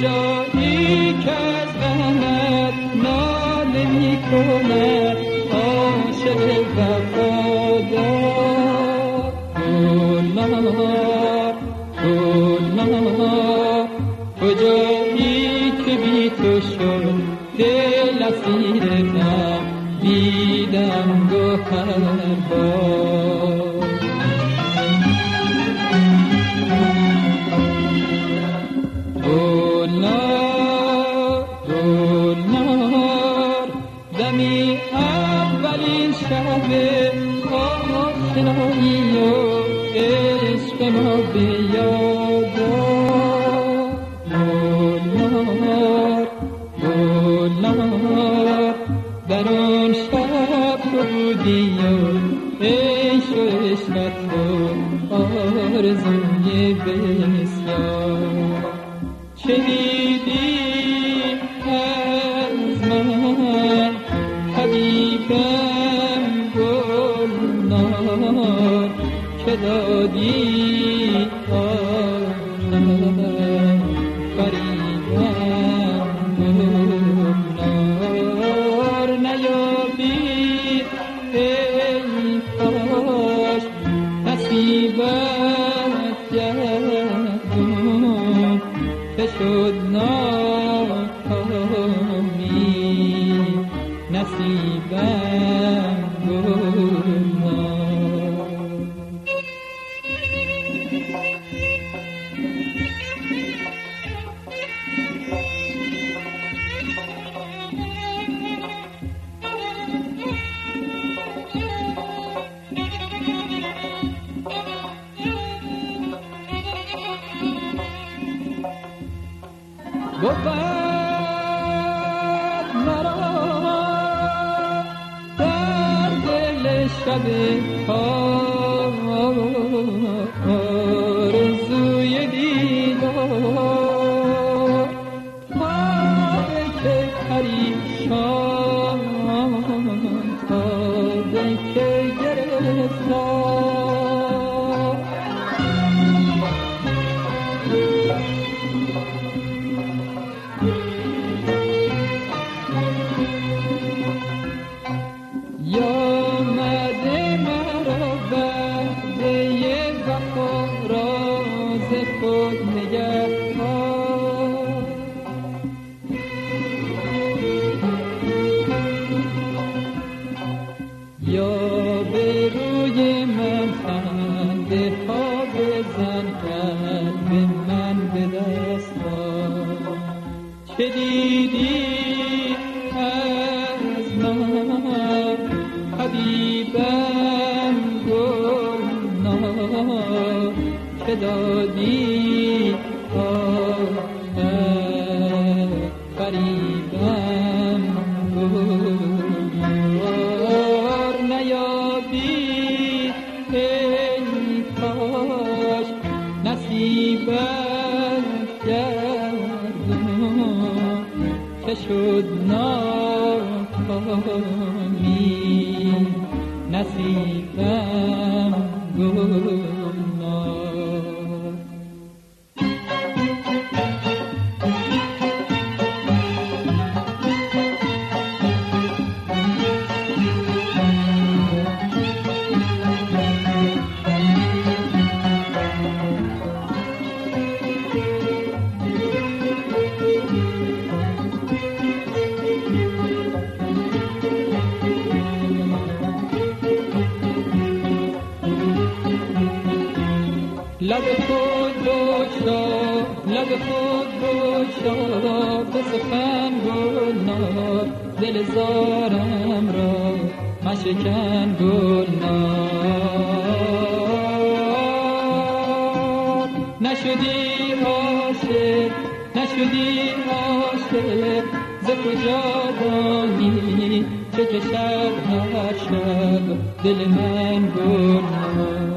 جایی که از غمت ناله می کند عاشق وفادار. گل مهار گل مهار کجایی که بی تو شد دل اسیر غم دیدم گوهر آرزوی بسیار. شنیدی از من حبیبم گلنار. که دادی؟ آرزوی to بود مرا در دل شب ها آمده مرا وعده وفا راز خود نگه یا به روی من خنده ها بزن قلب من به دست چه شد ناکامی. نصیبم گل لب خود بگشا لب خود بگشا به سخن گلنار دل زارم را مشکن گلنار نشدی عاشق نشدی عاشق ز کجا دانی چه کشد هر شب دل من گلنار